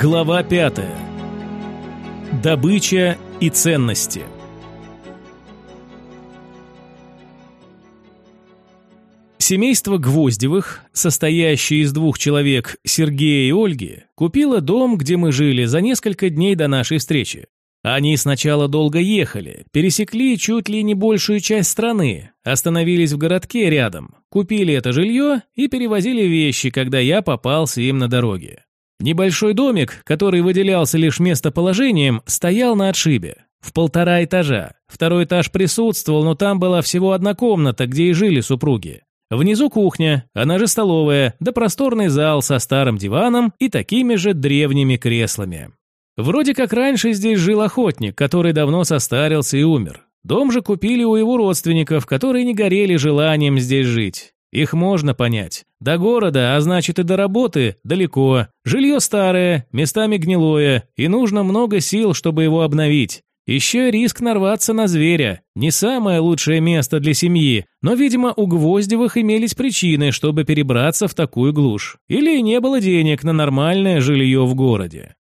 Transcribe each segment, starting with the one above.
Глава 5. Добыча и ценности. Семейство Гвоздевых, состоящее из двух человек, Сергея и Ольги, купило дом, где мы жили, за несколько дней до нашей встречи. Они сначала долго ехали, пересекли чуть ли не большую часть страны, остановились в городке рядом, купили это жилье и перевозили вещи, когда я попался им на дороге. Небольшой домик, который выделялся лишь местоположением, стоял на отшибе. В полтора этажа. Второй этаж присутствовал, но там была всего одна комната, где и жили супруги. Внизу кухня, она же столовая, да просторный зал со старым диваном и такими же древними креслами. Вроде как раньше здесь жил охотник, который давно состарился и умер. Дом же купили у его родственников, которые не горели желанием здесь жить. Их можно понять. До города, а значит и до работы, далеко. Жилье старое, местами гнилое, и нужно много сил, чтобы его обновить. Еще риск нарваться на зверя. Не самое лучшее место для семьи, но, видимо, у Гвоздевых имелись причины, чтобы перебраться в такую глушь. Или не было денег на нормальное жилье в городе.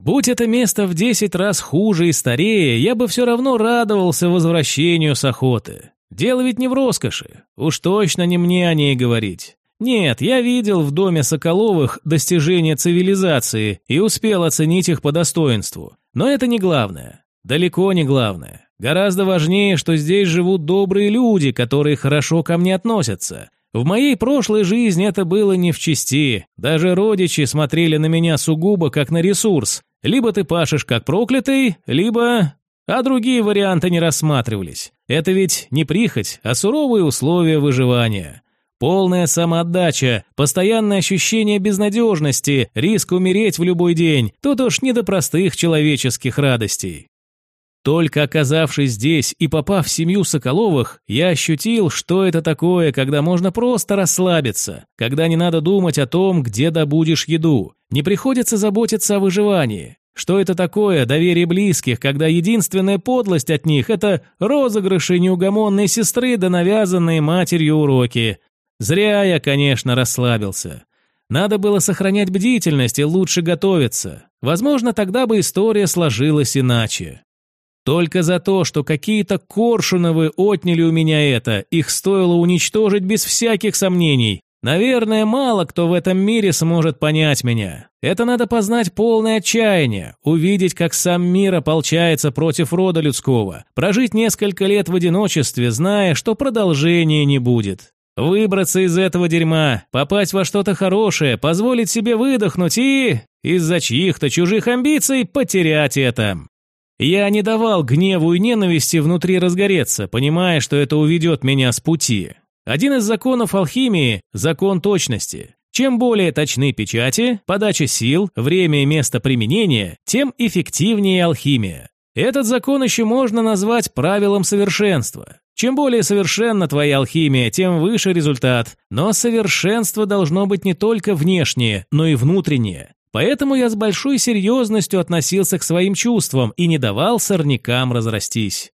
Будь это место в десять раз хуже и старее, я бы все равно радовался возвращению с охоты. Дело ведь не в роскоши. Уж точно не мне о ней говорить. Нет, я видел в доме Соколовых достижения цивилизации и успел оценить их по достоинству. Но это не главное. Далеко не главное. Гораздо важнее, что здесь живут добрые люди, которые хорошо ко мне относятся. В моей прошлой жизни это было не в чести. Даже родичи смотрели на меня сугубо как на ресурс. Либо ты пашешь как проклятый, либо а другие варианты не рассматривались. Это ведь не прихоть, а суровые условия выживания. Полная самоотдача, постоянное ощущение безнадежности, риск умереть в любой день. Тут уж не до простых человеческих радостей. Только оказавшись здесь и попав в семью Соколовых, я ощутил, что это такое, когда можно просто расслабиться, когда не надо думать о том, где добудешь еду, не приходится заботиться о выживании. Что это такое доверие близких, когда единственная подлость от них – это розыгрыши неугомонной сестры да навязанные матерью уроки? Зря я, конечно, расслабился. Надо было сохранять бдительность и лучше готовиться. Возможно, тогда бы история сложилась иначе. Только за то, что какие-то Коршуновы отняли у меня это, их стоило уничтожить без всяких сомнений. Наверное, мало кто в этом мире сможет понять меня. Это надо познать полное отчаяние, увидеть, как сам мир ополчается против рода людского, прожить несколько лет в одиночестве, зная, что продолжения не будет. Выбраться из этого дерьма, попасть во что-то хорошее, позволить себе выдохнуть и... из-за чьих-то чужих амбиций потерять это. Я не давал гневу и ненависти внутри разгореться, понимая, что это уведет меня с пути. Один из законов алхимии – закон точности. Чем более точны печати, подача сил, время и место применения, тем эффективнее алхимия. Этот закон еще можно назвать правилом совершенства. Чем более совершенна твоя алхимия, тем выше результат. Но совершенство должно быть не только внешнее, но и внутреннее. Поэтому я с большой серьезностью относился к своим чувствам и не давал сорнякам разрастись.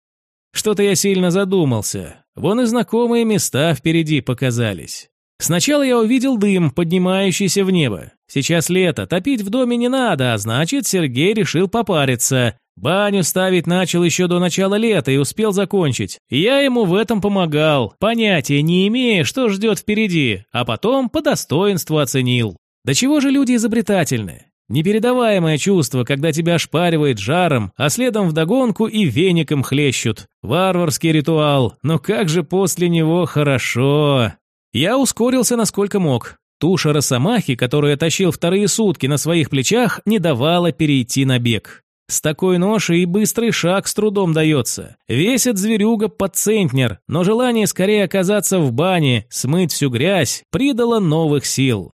Что-то я сильно задумался. Вон и знакомые места впереди показались. Сначала я увидел дым, поднимающийся в небо. Сейчас лето, топить в доме не надо, а значит, Сергей решил попариться. Баню ставить начал еще до начала лета и успел закончить. Я ему в этом помогал, понятия не имея, что ждет впереди, а потом по достоинству оценил. До чего же люди изобретательны? Непередаваемое чувство, когда тебя ошпаривает жаром, а следом вдогонку и веником хлещут. Варварский ритуал, но как же после него хорошо. Я ускорился насколько мог. Туша росомахи, которую тащил вторые сутки на своих плечах, не давала перейти на бег. С такой ношей и быстрый шаг с трудом дается. Весит зверюга под центнер, но желание скорее оказаться в бане, смыть всю грязь, придало новых сил.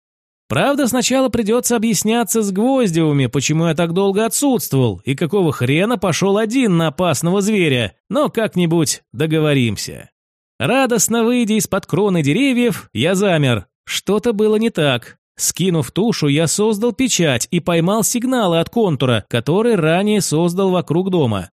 Правда, сначала придется объясняться с Гвоздевыми, почему я так долго отсутствовал и какого хрена пошел один на опасного зверя, но как-нибудь договоримся. Радостно выйдя из-под кроны деревьев, я замер. Что-то было не так. Скинув тушу, я создал печать и поймал сигналы от контура, который ранее создал вокруг дома.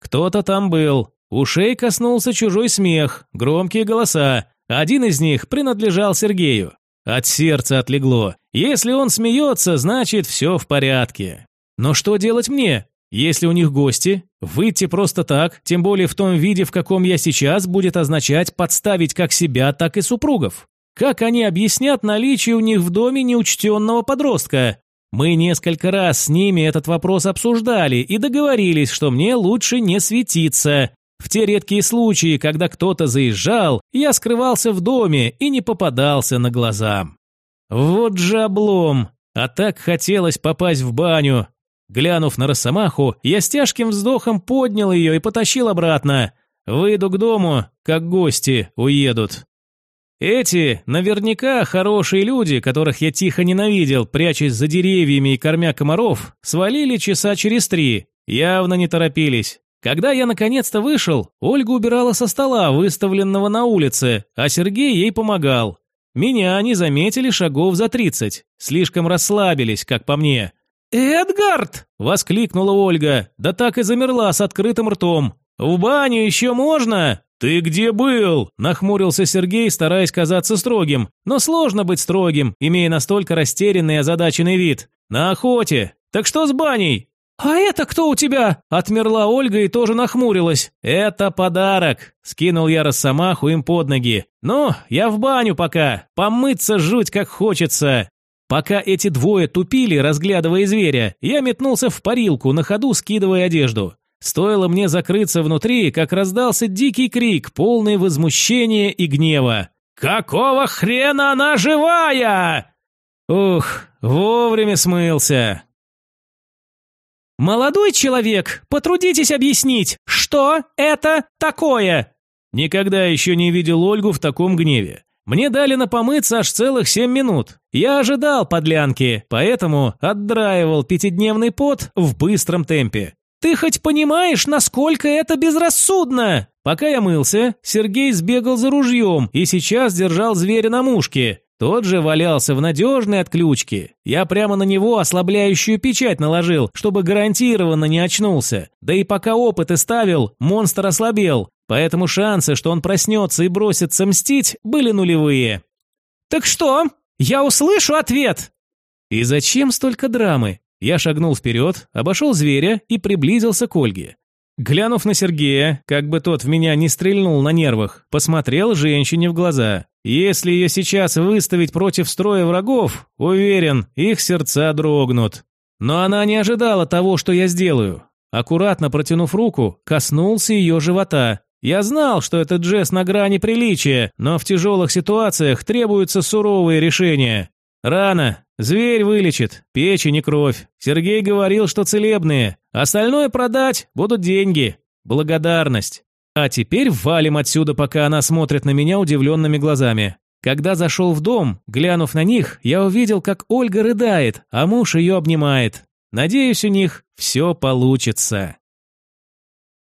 Кто-то там был. Ушей коснулся чужой смех, громкие голоса. Один из них принадлежал Сергею. От сердца отлегло. Если он смеется, значит все в порядке. Но что делать мне? Если у них гости, выйти просто так, тем более в том виде, в каком я сейчас, будет означать подставить как себя, так и супругов. Как они объяснят наличие у них в доме неучтенного подростка? Мы несколько раз с ними этот вопрос обсуждали и договорились, что мне лучше не светиться. В те редкие случаи, когда кто-то заезжал, я скрывался в доме и не попадался на глаза. Вот же облом! А так хотелось попасть в баню. Глянув на Росомаху, я с тяжким вздохом поднял ее и потащил обратно. Выйду к дому, как гости уедут. Эти наверняка хорошие люди, которых я тихо ненавидел, прячась за деревьями и кормя комаров, свалили часа через три, явно не торопились. Когда я наконец-то вышел, Ольга убирала со стола, выставленного на улице, а Сергей ей помогал. Меня они заметили шагов за тридцать, слишком расслабились, как по мне. «Эдгард!» – воскликнула Ольга, да так и замерла с открытым ртом. «В баню еще можно?» «Ты где был?» – нахмурился Сергей, стараясь казаться строгим. Но сложно быть строгим, имея настолько растерянный и озадаченный вид. «На охоте. Так что с баней?» «А это кто у тебя?» – отмерла Ольга и тоже нахмурилась. «Это подарок», – скинул я Росомаху им под ноги. «Ну, я в баню пока. Помыться жуть как хочется». Пока эти двое тупили, разглядывая зверя, я метнулся в парилку, на ходу скидывая одежду. Стоило мне закрыться внутри, как раздался дикий крик, полный возмущения и гнева. «Какого хрена она живая?» Ух, вовремя смылся. «Молодой человек, потрудитесь объяснить, что это такое?» Никогда еще не видел Ольгу в таком гневе. Мне дали на помыться аж целых семь минут. Я ожидал подлянки, поэтому отдраивал пятидневный пот в быстром темпе. Ты хоть понимаешь, насколько это безрассудно? Пока я мылся, Сергей сбегал за ружьем и сейчас держал зверя на мушке. Тот же валялся в надежной отключке. Я прямо на него ослабляющую печать наложил, чтобы гарантированно не очнулся. Да и пока опыты ставил, монстр ослабел, Поэтому шансы, что он проснется и бросится мстить, были нулевые. «Так что? Я услышу ответ!» «И зачем столько драмы?» Я шагнул вперед, обошел зверя и приблизился к Ольге. Глянув на Сергея, как бы тот в меня не стрельнул на нервах, посмотрел женщине в глаза. Если ее сейчас выставить против строя врагов, уверен, их сердца дрогнут. Но она не ожидала того, что я сделаю. Аккуратно протянув руку, коснулся ее живота, я знал, что этот жест на грани приличия, но в тяжелых ситуациях требуются суровые решения. Рано. Зверь вылечит. Печень и кровь. Сергей говорил, что целебные. Остальное продать будут деньги. Благодарность. А теперь валим отсюда, пока она смотрит на меня удивленными глазами. Когда зашел в дом, глянув на них, я увидел, как Ольга рыдает, а муж ее обнимает. Надеюсь, у них все получится.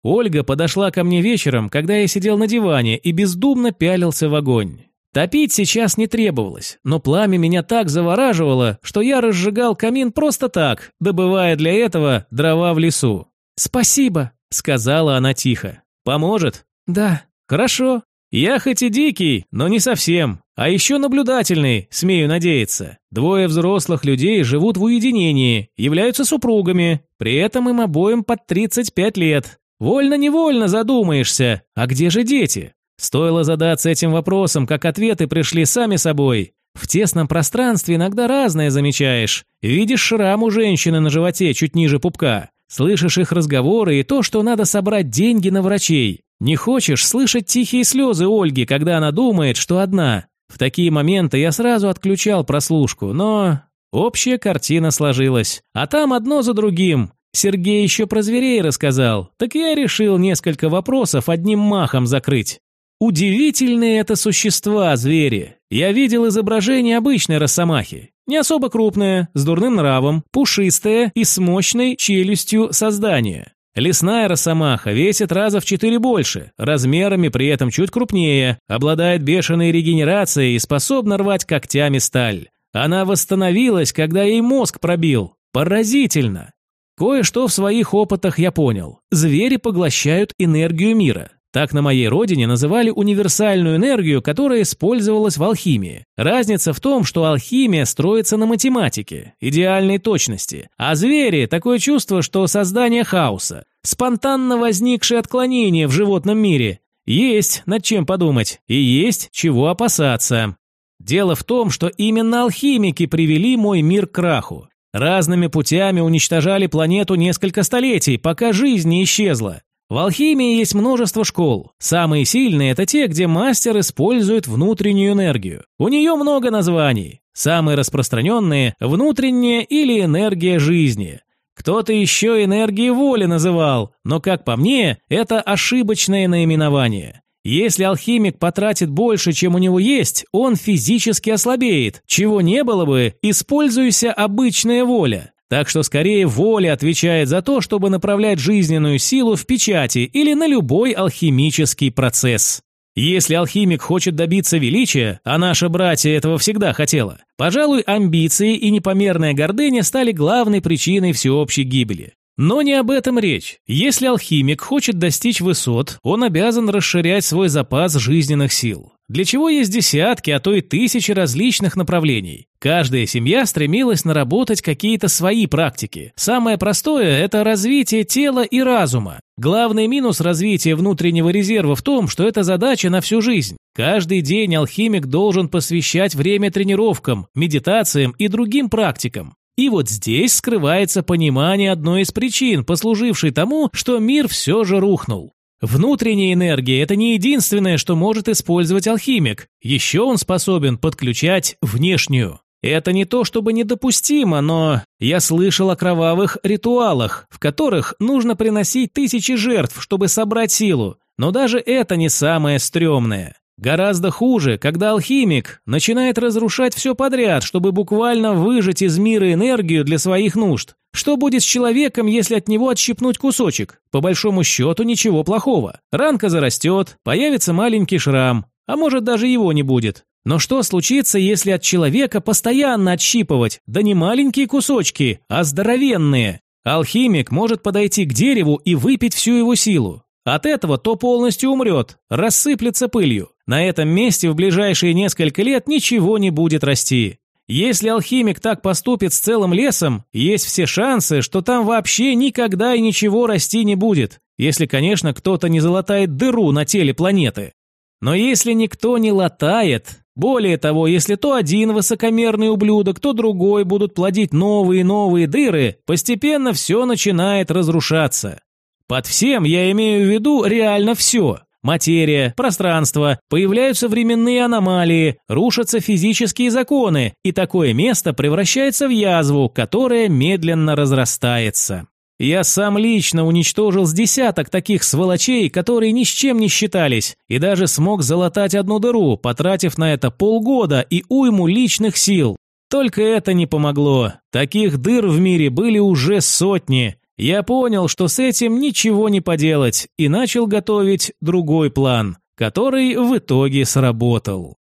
Ольга подошла ко мне вечером, когда я сидел на диване и бездумно пялился в огонь. Топить сейчас не требовалось, но пламя меня так завораживало, что я разжигал камин просто так, добывая для этого дрова в лесу. «Спасибо», — сказала она тихо. «Поможет?» «Да». «Хорошо. Я хоть и дикий, но не совсем. А еще наблюдательный, смею надеяться. Двое взрослых людей живут в уединении, являются супругами. При этом им обоим под 35 лет. Вольно-невольно задумаешься, а где же дети? Стоило задаться этим вопросом, как ответы пришли сами собой. В тесном пространстве иногда разное замечаешь. Видишь шрам у женщины на животе чуть ниже пупка. Слышишь их разговоры и то, что надо собрать деньги на врачей. Не хочешь слышать тихие слезы Ольги, когда она думает, что одна. В такие моменты я сразу отключал прослушку, но... Общая картина сложилась. А там одно за другим. Сергей еще про зверей рассказал, так я решил несколько вопросов одним махом закрыть. Удивительные это существа, звери. Я видел изображение обычной росомахи. Не особо крупная, с дурным нравом, пушистая и с мощной челюстью создания. Лесная росомаха весит раза в четыре больше, размерами при этом чуть крупнее, обладает бешеной регенерацией и способна рвать когтями сталь. Она восстановилась, когда ей мозг пробил. Поразительно. Кое-что в своих опытах я понял. Звери поглощают энергию мира. Так на моей родине называли универсальную энергию, которая использовалась в алхимии. Разница в том, что алхимия строится на математике, идеальной точности, а звери – такое чувство, что создание хаоса, спонтанно возникшие отклонения в животном мире. Есть над чем подумать и есть чего опасаться. Дело в том, что именно алхимики привели мой мир к краху. Разными путями уничтожали планету несколько столетий, пока жизнь не исчезла. В алхимии есть множество школ. Самые сильные – это те, где мастер использует внутреннюю энергию. У нее много названий. Самые распространенные – внутренняя или энергия жизни. Кто-то еще энергией воли называл, но, как по мне, это ошибочное наименование. Если алхимик потратит больше, чем у него есть, он физически ослабеет, чего не было бы, используйся обычная воля. Так что скорее воля отвечает за то, чтобы направлять жизненную силу в печати или на любой алхимический процесс. Если алхимик хочет добиться величия, а наше братья этого всегда хотело, пожалуй, амбиции и непомерная гордыня стали главной причиной всеобщей гибели. Но не об этом речь. Если алхимик хочет достичь высот, он обязан расширять свой запас жизненных сил. Для чего есть десятки, а то и тысячи различных направлений. Каждая семья стремилась наработать какие-то свои практики. Самое простое – это развитие тела и разума. Главный минус развития внутреннего резерва в том, что это задача на всю жизнь. Каждый день алхимик должен посвящать время тренировкам, медитациям и другим практикам. И вот здесь скрывается понимание одной из причин, послужившей тому, что мир все же рухнул. Внутренняя энергия – это не единственное, что может использовать алхимик. Еще он способен подключать внешнюю. Это не то чтобы недопустимо, но я слышал о кровавых ритуалах, в которых нужно приносить тысячи жертв, чтобы собрать силу. Но даже это не самое стрёмное. Гораздо хуже, когда алхимик начинает разрушать все подряд, чтобы буквально выжать из мира энергию для своих нужд. Что будет с человеком, если от него отщипнуть кусочек? По большому счету ничего плохого. Ранка зарастет, появится маленький шрам, а может даже его не будет. Но что случится, если от человека постоянно отщипывать, да не маленькие кусочки, а здоровенные? Алхимик может подойти к дереву и выпить всю его силу. От этого то полностью умрет, рассыплется пылью. На этом месте в ближайшие несколько лет ничего не будет расти. Если алхимик так поступит с целым лесом, есть все шансы, что там вообще никогда и ничего расти не будет, если, конечно, кто-то не залатает дыру на теле планеты. Но если никто не латает, более того, если то один высокомерный ублюдок, то другой будут плодить новые и новые дыры, постепенно все начинает разрушаться. Под всем я имею в виду реально все. Материя, пространство, появляются временные аномалии, рушатся физические законы, и такое место превращается в язву, которая медленно разрастается. Я сам лично уничтожил с десяток таких сволочей, которые ни с чем не считались, и даже смог залатать одну дыру, потратив на это полгода и уйму личных сил. Только это не помогло. Таких дыр в мире были уже сотни, я понял, что с этим ничего не поделать, и начал готовить другой план, который в итоге сработал.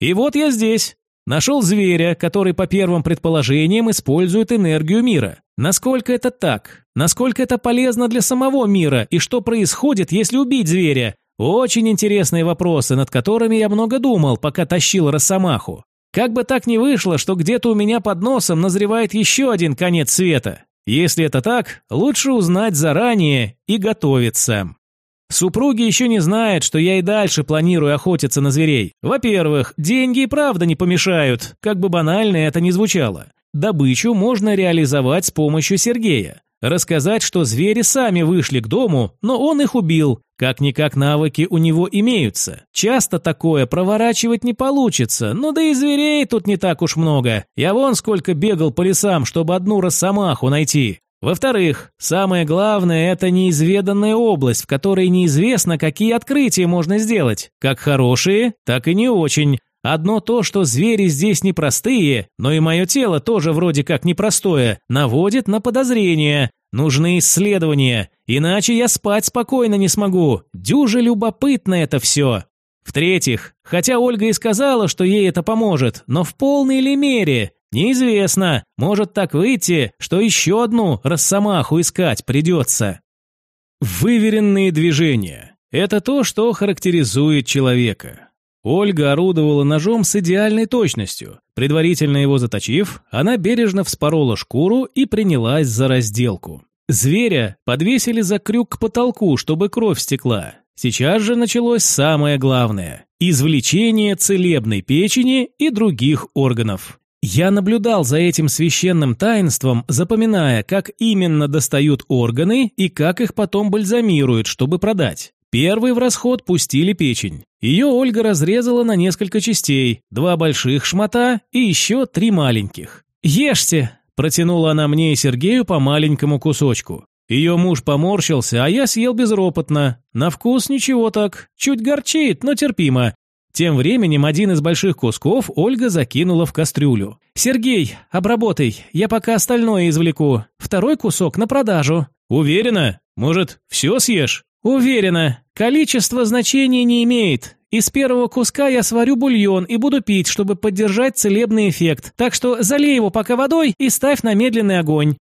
И вот я здесь. Нашел зверя, который по первым предположениям использует энергию мира. Насколько это так? Насколько это полезно для самого мира? И что происходит, если убить зверя? Очень интересные вопросы, над которыми я много думал, пока тащил Росомаху. Как бы так ни вышло, что где-то у меня под носом назревает еще один конец света. Если это так, лучше узнать заранее и готовиться. Супруги еще не знают, что я и дальше планирую охотиться на зверей. Во-первых, деньги и правда не помешают, как бы банально это ни звучало. Добычу можно реализовать с помощью Сергея. Рассказать, что звери сами вышли к дому, но он их убил. Как-никак навыки у него имеются. Часто такое проворачивать не получится, но да и зверей тут не так уж много. Я вон сколько бегал по лесам, чтобы одну росомаху найти. Во-вторых, самое главное – это неизведанная область, в которой неизвестно, какие открытия можно сделать. Как хорошие, так и не очень. Одно то, что звери здесь непростые, но и мое тело тоже вроде как непростое, наводит на подозрения. Нужны исследования, иначе я спать спокойно не смогу. Дюже любопытно это все. В-третьих, хотя Ольга и сказала, что ей это поможет, но в полной ли мере? Неизвестно. Может так выйти, что еще одну росомаху искать придется. Выверенные движения. Это то, что характеризует человека. Ольга орудовала ножом с идеальной точностью. Предварительно его заточив, она бережно вспорола шкуру и принялась за разделку. Зверя подвесили за крюк к потолку, чтобы кровь стекла. Сейчас же началось самое главное – извлечение целебной печени и других органов. Я наблюдал за этим священным таинством, запоминая, как именно достают органы и как их потом бальзамируют, чтобы продать. Первый в расход пустили печень. Ее Ольга разрезала на несколько частей, два больших шмата и еще три маленьких. «Ешьте!» Протянула она мне и Сергею по маленькому кусочку. Ее муж поморщился, а я съел безропотно. На вкус ничего так, чуть горчит, но терпимо. Тем временем один из больших кусков Ольга закинула в кастрюлю. «Сергей, обработай, я пока остальное извлеку. Второй кусок на продажу». «Уверена? Может, все съешь?» «Уверена. Количество значения не имеет. Из первого куска я сварю бульон и буду пить, чтобы поддержать целебный эффект. Так что залей его пока водой и ставь на медленный огонь.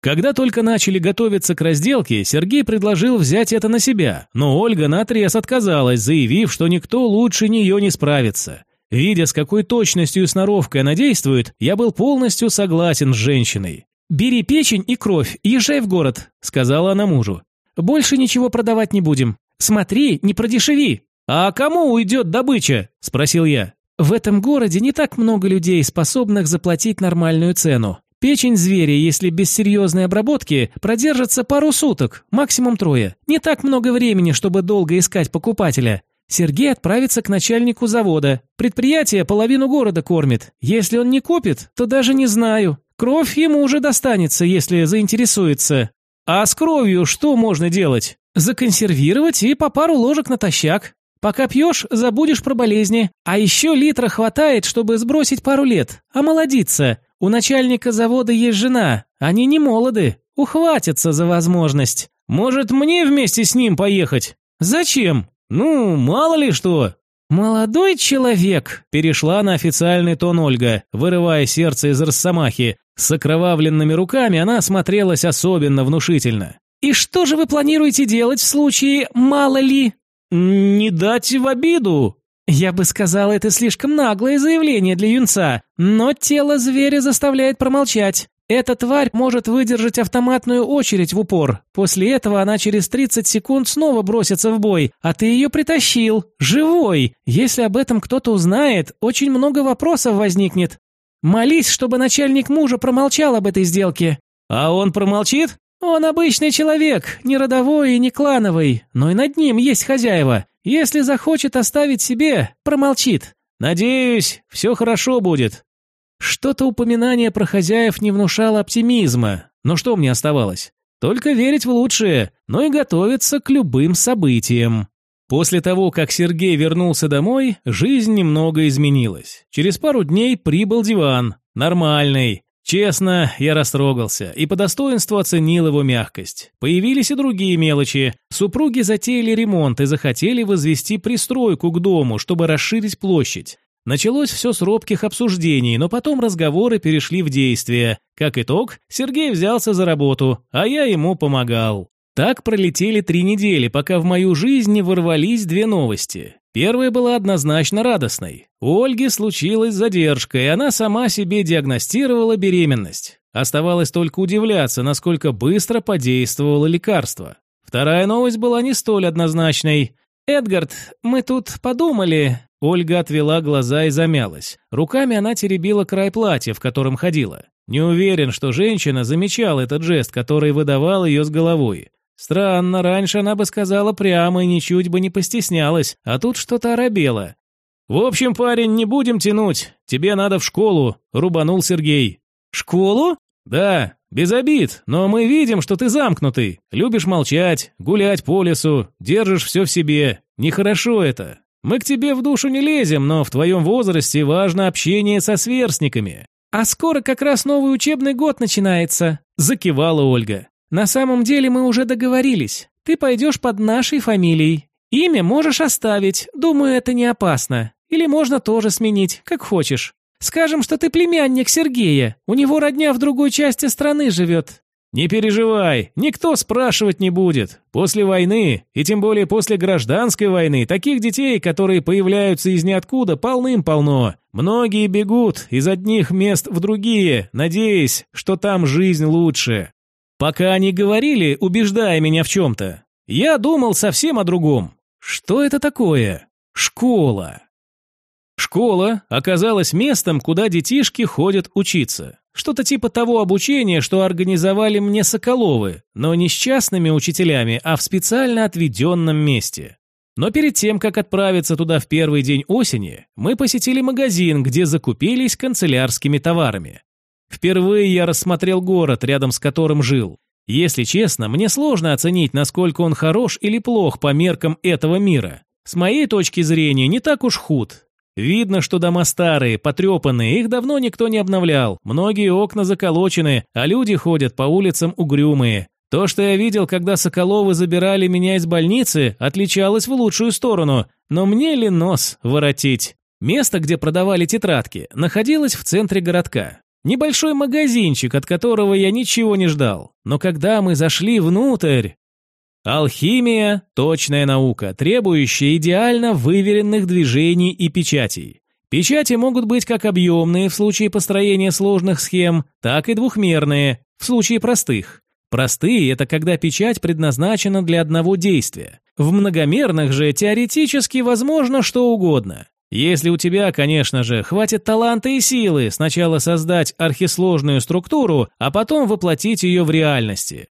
Когда только начали готовиться к разделке, Сергей предложил взять это на себя, но Ольга наотрез отказалась, заявив, что никто лучше нее не справится. Видя, с какой точностью и сноровкой она действует, я был полностью согласен с женщиной. «Бери печень и кровь, езжай в город», — сказала она мужу. «Больше ничего продавать не будем. Смотри, не продешеви». «А кому уйдет добыча?» – спросил я. «В этом городе не так много людей, способных заплатить нормальную цену. Печень зверя, если без серьезной обработки, продержится пару суток, максимум трое. Не так много времени, чтобы долго искать покупателя. Сергей отправится к начальнику завода. Предприятие половину города кормит. Если он не купит, то даже не знаю. Кровь ему уже достанется, если заинтересуется. А с кровью что можно делать? Законсервировать и по пару ложек натощак. Пока пьешь, забудешь про болезни. А еще литра хватает, чтобы сбросить пару лет. Омолодиться. У начальника завода есть жена. Они не молоды. Ухватятся за возможность. Может, мне вместе с ним поехать? Зачем? Ну, мало ли что. «Молодой человек», – перешла на официальный тон Ольга, вырывая сердце из росомахи. С окровавленными руками она смотрелась особенно внушительно. «И что же вы планируете делать в случае «мало ли»?» «Не дать в обиду!» «Я бы сказал, это слишком наглое заявление для юнца, но тело зверя заставляет промолчать. Эта тварь может выдержать автоматную очередь в упор. После этого она через 30 секунд снова бросится в бой, а ты ее притащил, живой. Если об этом кто-то узнает, очень много вопросов возникнет. Молись, чтобы начальник мужа промолчал об этой сделке». «А он промолчит?» Он обычный человек, не родовой и не клановый, но и над ним есть хозяева. Если захочет оставить себе, промолчит. Надеюсь, все хорошо будет. Что-то упоминание про хозяев не внушало оптимизма, но что мне оставалось? Только верить в лучшее, но и готовиться к любым событиям. После того, как Сергей вернулся домой, жизнь немного изменилась. Через пару дней прибыл диван. Нормальный, Честно, я растрогался и по достоинству оценил его мягкость. Появились и другие мелочи. Супруги затеяли ремонт и захотели возвести пристройку к дому, чтобы расширить площадь. Началось все с робких обсуждений, но потом разговоры перешли в действие. Как итог, Сергей взялся за работу, а я ему помогал. Так пролетели три недели, пока в мою жизнь не ворвались две новости. Первая была однозначно радостной. У Ольги случилась задержка, и она сама себе диагностировала беременность. Оставалось только удивляться, насколько быстро подействовало лекарство. Вторая новость была не столь однозначной. «Эдгард, мы тут подумали...» Ольга отвела глаза и замялась. Руками она теребила край платья, в котором ходила. Не уверен, что женщина замечала этот жест, который выдавал ее с головой. Странно, раньше она бы сказала прямо и ничуть бы не постеснялась, а тут что-то оробело. «В общем, парень, не будем тянуть. Тебе надо в школу», — рубанул Сергей. «Школу?» «Да, без обид, но мы видим, что ты замкнутый. Любишь молчать, гулять по лесу, держишь все в себе. Нехорошо это. Мы к тебе в душу не лезем, но в твоем возрасте важно общение со сверстниками». «А скоро как раз новый учебный год начинается», — закивала Ольга. На самом деле мы уже договорились. Ты пойдешь под нашей фамилией. Имя можешь оставить, думаю, это не опасно. Или можно тоже сменить, как хочешь. Скажем, что ты племянник Сергея. У него родня в другой части страны живет. Не переживай, никто спрашивать не будет. После войны, и тем более после гражданской войны, таких детей, которые появляются из ниоткуда, полным-полно. Многие бегут из одних мест в другие, надеясь, что там жизнь лучше. Пока они говорили, убеждая меня в чем-то, я думал совсем о другом. Что это такое? Школа. Школа оказалась местом, куда детишки ходят учиться. Что-то типа того обучения, что организовали мне Соколовы, но не с частными учителями, а в специально отведенном месте. Но перед тем, как отправиться туда в первый день осени, мы посетили магазин, где закупились канцелярскими товарами. Впервые я рассмотрел город, рядом с которым жил. Если честно, мне сложно оценить, насколько он хорош или плох по меркам этого мира. С моей точки зрения, не так уж худ. Видно, что дома старые, потрепанные, их давно никто не обновлял. Многие окна заколочены, а люди ходят по улицам угрюмые. То, что я видел, когда Соколовы забирали меня из больницы, отличалось в лучшую сторону. Но мне ли нос воротить? Место, где продавали тетрадки, находилось в центре городка. Небольшой магазинчик, от которого я ничего не ждал. Но когда мы зашли внутрь... Алхимия – точная наука, требующая идеально выверенных движений и печатей. Печати могут быть как объемные в случае построения сложных схем, так и двухмерные в случае простых. Простые – это когда печать предназначена для одного действия. В многомерных же теоретически возможно что угодно. Если у тебя, конечно же, хватит таланта и силы сначала создать архисложную структуру, а потом воплотить ее в реальности.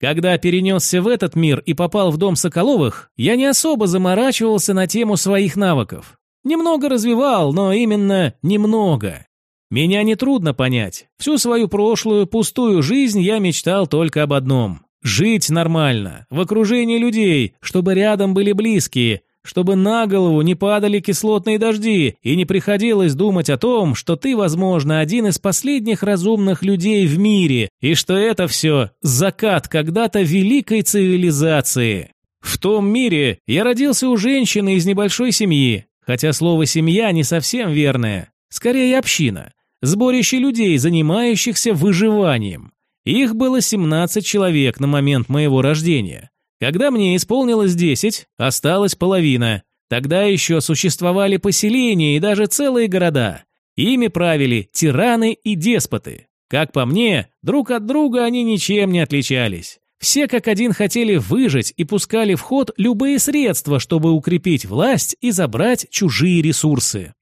Когда перенесся в этот мир и попал в дом Соколовых, я не особо заморачивался на тему своих навыков. Немного развивал, но именно немного. Меня нетрудно понять. Всю свою прошлую, пустую жизнь я мечтал только об одном – жить нормально, в окружении людей, чтобы рядом были близкие – чтобы на голову не падали кислотные дожди и не приходилось думать о том, что ты, возможно, один из последних разумных людей в мире, и что это все закат когда-то великой цивилизации. В том мире я родился у женщины из небольшой семьи, хотя слово «семья» не совсем верное, скорее община, сборище людей, занимающихся выживанием. Их было 17 человек на момент моего рождения. Когда мне исполнилось 10, осталась половина. Тогда еще существовали поселения и даже целые города. Ими правили тираны и деспоты. Как по мне, друг от друга они ничем не отличались. Все как один хотели выжить и пускали в ход любые средства, чтобы укрепить власть и забрать чужие ресурсы.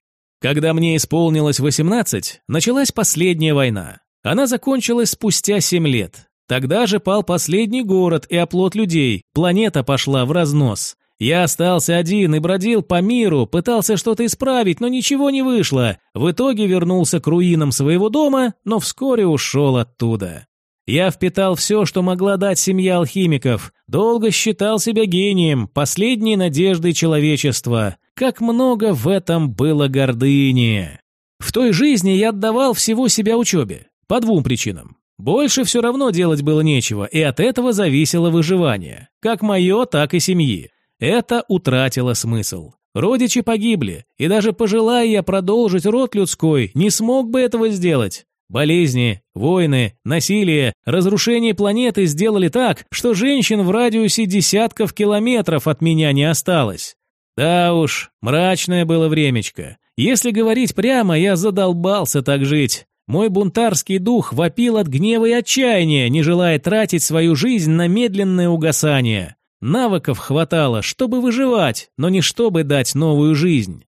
Когда мне исполнилось 18, началась последняя война. Она закончилась спустя 7 лет. Тогда же пал последний город и оплот людей, планета пошла в разнос. Я остался один и бродил по миру, пытался что-то исправить, но ничего не вышло. В итоге вернулся к руинам своего дома, но вскоре ушел оттуда. Я впитал все, что могла дать семья алхимиков, долго считал себя гением, последней надеждой человечества. Как много в этом было гордыни. В той жизни я отдавал всего себя учебе. По двум причинам. Больше все равно делать было нечего, и от этого зависело выживание. Как мое, так и семьи. Это утратило смысл. Родичи погибли, и даже пожелая я продолжить род людской, не смог бы этого сделать. Болезни, войны, насилие, разрушение планеты сделали так, что женщин в радиусе десятков километров от меня не осталось. Да уж, мрачное было времечко. Если говорить прямо, я задолбался так жить. Мой бунтарский дух вопил от гнева и отчаяния, не желая тратить свою жизнь на медленное угасание. Навыков хватало, чтобы выживать, но не чтобы дать новую жизнь.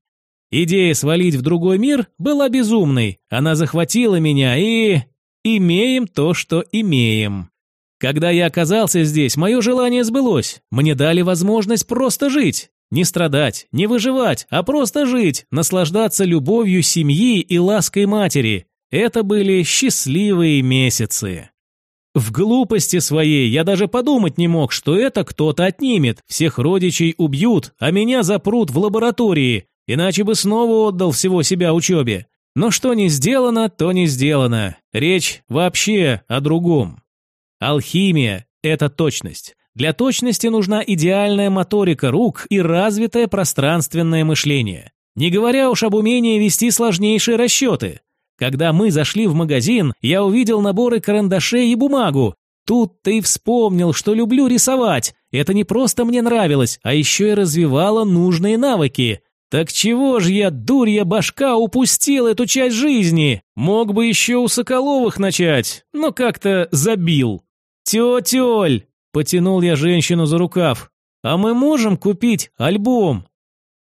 Идея свалить в другой мир была безумной. Она захватила меня и... Имеем то, что имеем. Когда я оказался здесь, мое желание сбылось. Мне дали возможность просто жить. Не страдать, не выживать, а просто жить, наслаждаться любовью семьи и лаской матери. Это были счастливые месяцы. В глупости своей я даже подумать не мог, что это кто-то отнимет, всех родичей убьют, а меня запрут в лаборатории, иначе бы снова отдал всего себя учебе. Но что не сделано, то не сделано. Речь вообще о другом. Алхимия – это точность. Для точности нужна идеальная моторика рук и развитое пространственное мышление. Не говоря уж об умении вести сложнейшие расчеты – когда мы зашли в магазин, я увидел наборы карандашей и бумагу. Тут ты вспомнил, что люблю рисовать. Это не просто мне нравилось, а еще и развивало нужные навыки. Так чего ж я, дурья башка, упустил эту часть жизни? Мог бы еще у Соколовых начать, но как-то забил. Тетель, потянул я женщину за рукав. А мы можем купить альбом?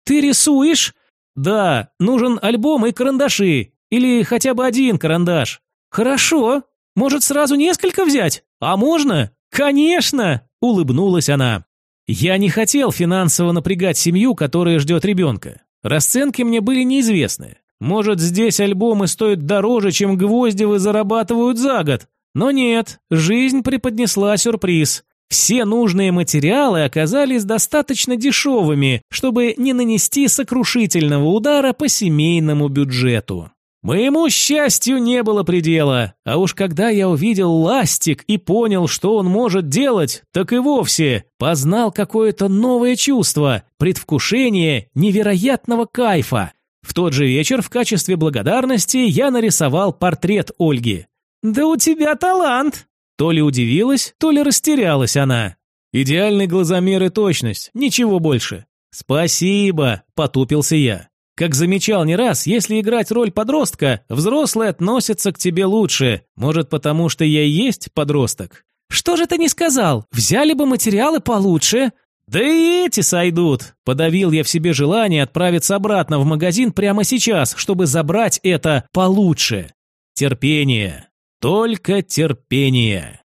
Ты рисуешь? Да, нужен альбом и карандаши. Или хотя бы один карандаш. Хорошо. Может, сразу несколько взять? А можно? Конечно, улыбнулась она. Я не хотел финансово напрягать семью, которая ждет ребенка. Расценки мне были неизвестны. Может, здесь альбомы стоят дороже, чем Гвоздевы зарабатывают за год. Но нет, жизнь преподнесла сюрприз. Все нужные материалы оказались достаточно дешевыми, чтобы не нанести сокрушительного удара по семейному бюджету. Моему счастью не было предела, а уж когда я увидел ластик и понял, что он может делать, так и вовсе познал какое-то новое чувство, предвкушение невероятного кайфа. В тот же вечер в качестве благодарности я нарисовал портрет Ольги. «Да у тебя талант!» То ли удивилась, то ли растерялась она. Идеальный глазомер и точность, ничего больше. «Спасибо», – потупился я. Как замечал не раз, если играть роль подростка, взрослые относятся к тебе лучше. Может, потому что я и есть подросток? Что же ты не сказал? Взяли бы материалы получше. Да и эти сойдут. Подавил я в себе желание отправиться обратно в магазин прямо сейчас, чтобы забрать это получше. Терпение. Только терпение.